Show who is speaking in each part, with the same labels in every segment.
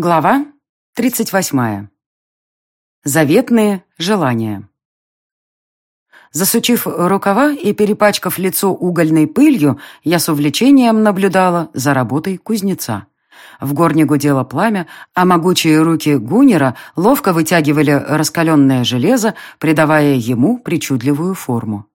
Speaker 1: Глава 38. Заветные желания. Засучив рукава и перепачкав лицо угольной пылью, я с увлечением наблюдала за работой кузнеца. В горне гудело пламя, а могучие руки Гунера ловко вытягивали раскаленное железо, придавая ему причудливую форму.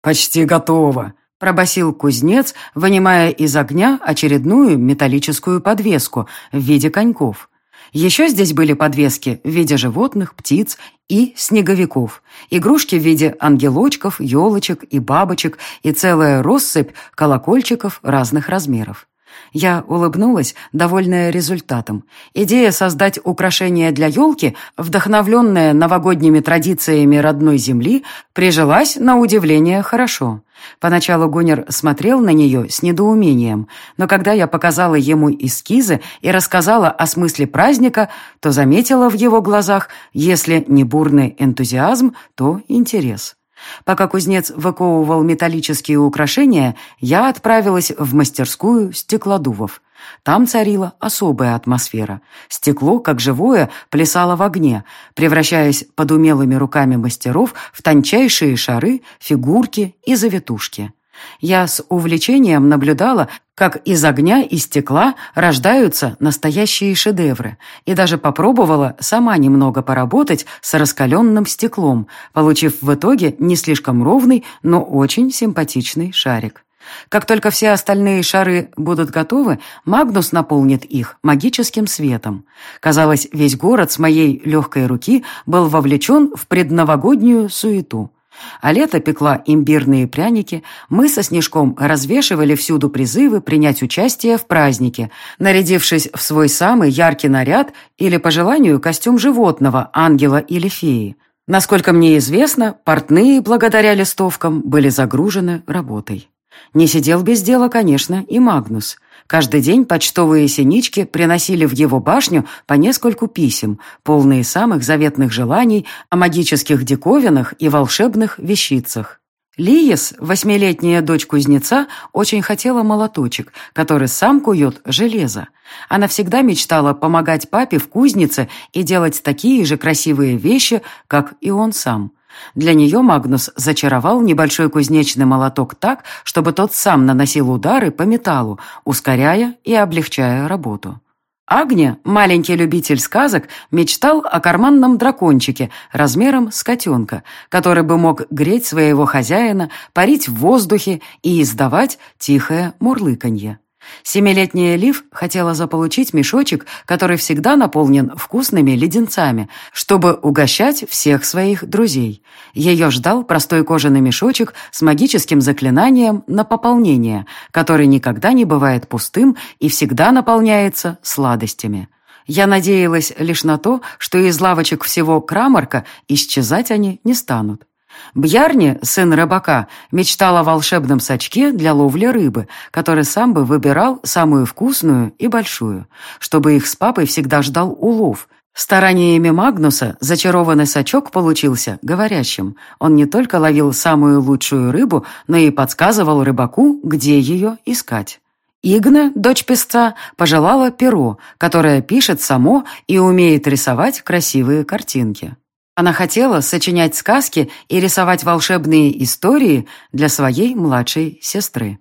Speaker 1: «Почти готово», пробасил кузнец, вынимая из огня очередную металлическую подвеску в виде коньков. Еще здесь были подвески в виде животных, птиц и снеговиков, игрушки в виде ангелочков, елочек и бабочек и целая россыпь колокольчиков разных размеров. Я улыбнулась, довольная результатом. Идея создать украшение для елки, вдохновленная новогодними традициями родной земли, прижилась на удивление хорошо. Поначалу Гуннер смотрел на нее с недоумением, но когда я показала ему эскизы и рассказала о смысле праздника, то заметила в его глазах, если не бурный энтузиазм, то интерес. Пока кузнец выковывал металлические украшения, я отправилась в мастерскую стеклодувов. Там царила особая атмосфера. Стекло, как живое, плясало в огне, превращаясь под умелыми руками мастеров в тончайшие шары, фигурки и завитушки. Я с увлечением наблюдала, как из огня и стекла рождаются настоящие шедевры, и даже попробовала сама немного поработать с раскаленным стеклом, получив в итоге не слишком ровный, но очень симпатичный шарик. Как только все остальные шары будут готовы, Магнус наполнит их магическим светом. Казалось, весь город с моей легкой руки был вовлечен в предновогоднюю суету. А лето пекла имбирные пряники, мы со Снежком развешивали всюду призывы принять участие в празднике, нарядившись в свой самый яркий наряд или, по желанию, костюм животного, ангела или феи. Насколько мне известно, портные, благодаря листовкам, были загружены работой. Не сидел без дела, конечно, и Магнус – Каждый день почтовые синички приносили в его башню по нескольку писем, полные самых заветных желаний о магических диковинах и волшебных вещицах. Лиес, восьмилетняя дочь кузнеца, очень хотела молоточек, который сам кует железо. Она всегда мечтала помогать папе в кузнице и делать такие же красивые вещи, как и он сам. Для нее Магнус зачаровал небольшой кузнечный молоток так, чтобы тот сам наносил удары по металлу, ускоряя и облегчая работу. Агния, маленький любитель сказок, мечтал о карманном дракончике размером с котенка, который бы мог греть своего хозяина, парить в воздухе и издавать тихое мурлыканье. Семилетняя Лив хотела заполучить мешочек, который всегда наполнен вкусными леденцами, чтобы угощать всех своих друзей. Ее ждал простой кожаный мешочек с магическим заклинанием на пополнение, который никогда не бывает пустым и всегда наполняется сладостями. Я надеялась лишь на то, что из лавочек всего Крамарка исчезать они не станут. Бьярни, сын рыбака, мечтал о волшебном сачке для ловли рыбы, который сам бы выбирал самую вкусную и большую, чтобы их с папой всегда ждал улов. Стараниями Магнуса зачарованный сачок получился говорящим. Он не только ловил самую лучшую рыбу, но и подсказывал рыбаку, где ее искать. Игна, дочь песца, пожелала перо, которое пишет само и умеет рисовать красивые картинки. Она хотела сочинять сказки и рисовать волшебные истории для своей младшей сестры.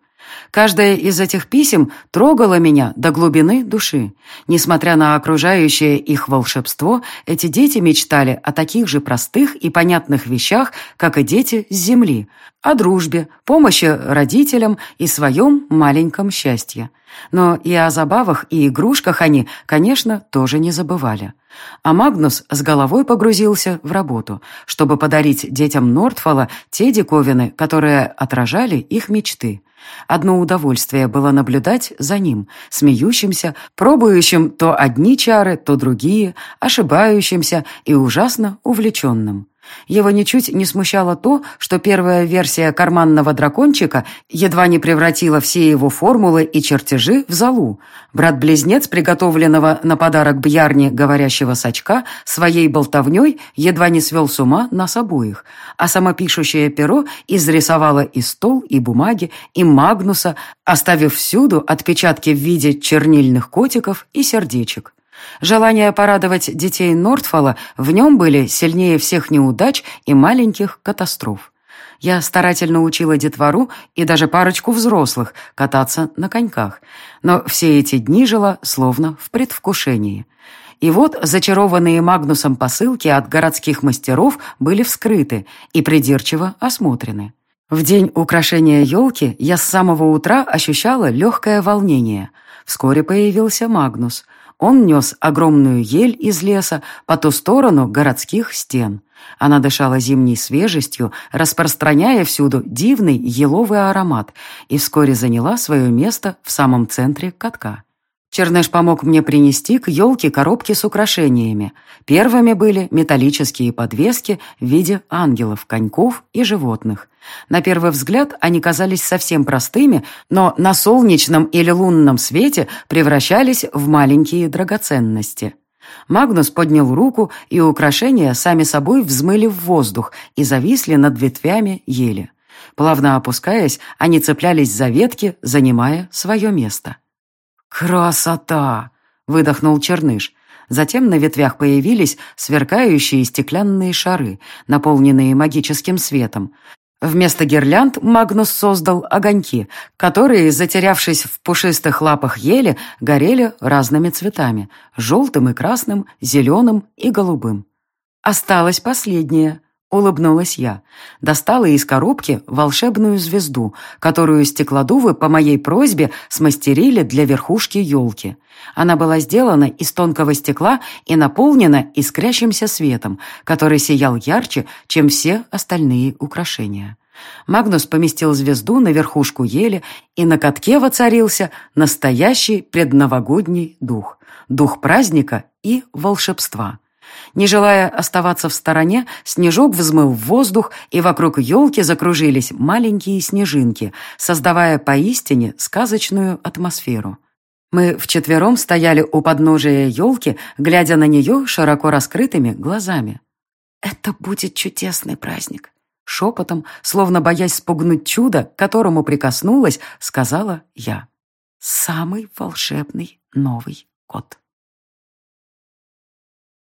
Speaker 1: Каждое из этих писем трогало меня до глубины души. Несмотря на окружающее их волшебство, эти дети мечтали о таких же простых и понятных вещах, как и дети с земли, о дружбе, помощи родителям и своем маленьком счастье. Но и о забавах и игрушках они, конечно, тоже не забывали. А Магнус с головой погрузился в работу, чтобы подарить детям Нортфола те диковины, которые отражали их мечты. Одно удовольствие было наблюдать за ним, смеющимся, пробующим то одни чары, то другие, ошибающимся и ужасно увлеченным. Его ничуть не смущало то, что первая версия карманного дракончика едва не превратила все его формулы и чертежи в залу. Брат-близнец, приготовленного на подарок Бьярне говорящего сачка, своей болтовней едва не свел с ума нас обоих, а самопишущее перо изрисовало и стол, и бумаги, и Магнуса, оставив всюду отпечатки в виде чернильных котиков и сердечек. Желание порадовать детей Нортфола в нем были сильнее всех неудач и маленьких катастроф. Я старательно учила детвору и даже парочку взрослых кататься на коньках, но все эти дни жила словно в предвкушении. И вот зачарованные Магнусом посылки от городских мастеров были вскрыты и придирчиво осмотрены. В день украшения елки я с самого утра ощущала легкое волнение. Вскоре появился Магнус. Он нес огромную ель из леса по ту сторону городских стен. Она дышала зимней свежестью, распространяя всюду дивный еловый аромат, и вскоре заняла свое место в самом центре катка. Черныш помог мне принести к елке коробки с украшениями. Первыми были металлические подвески в виде ангелов, коньков и животных. На первый взгляд они казались совсем простыми, но на солнечном или лунном свете превращались в маленькие драгоценности. Магнус поднял руку, и украшения сами собой взмыли в воздух и зависли над ветвями ели. Плавно опускаясь, они цеплялись за ветки, занимая свое место. «Красота!» — выдохнул Черныш. Затем на ветвях появились сверкающие стеклянные шары, наполненные магическим светом. Вместо гирлянд Магнус создал огоньки, которые, затерявшись в пушистых лапах ели, горели разными цветами — желтым и красным, зеленым и голубым. Осталось последнее — Улыбнулась я. Достала из коробки волшебную звезду, которую стеклодувы по моей просьбе смастерили для верхушки елки. Она была сделана из тонкого стекла и наполнена искрящимся светом, который сиял ярче, чем все остальные украшения. Магнус поместил звезду на верхушку ели, и на катке воцарился настоящий предновогодний дух. Дух праздника и волшебства. Не желая оставаться в стороне, снежок взмыл в воздух, и вокруг елки закружились маленькие снежинки, создавая поистине сказочную атмосферу. Мы вчетвером стояли у подножия елки, глядя на нее широко раскрытыми глазами. «Это будет чудесный праздник», — шепотом, словно боясь спугнуть чудо, к которому прикоснулась, сказала я. «Самый волшебный Новый год».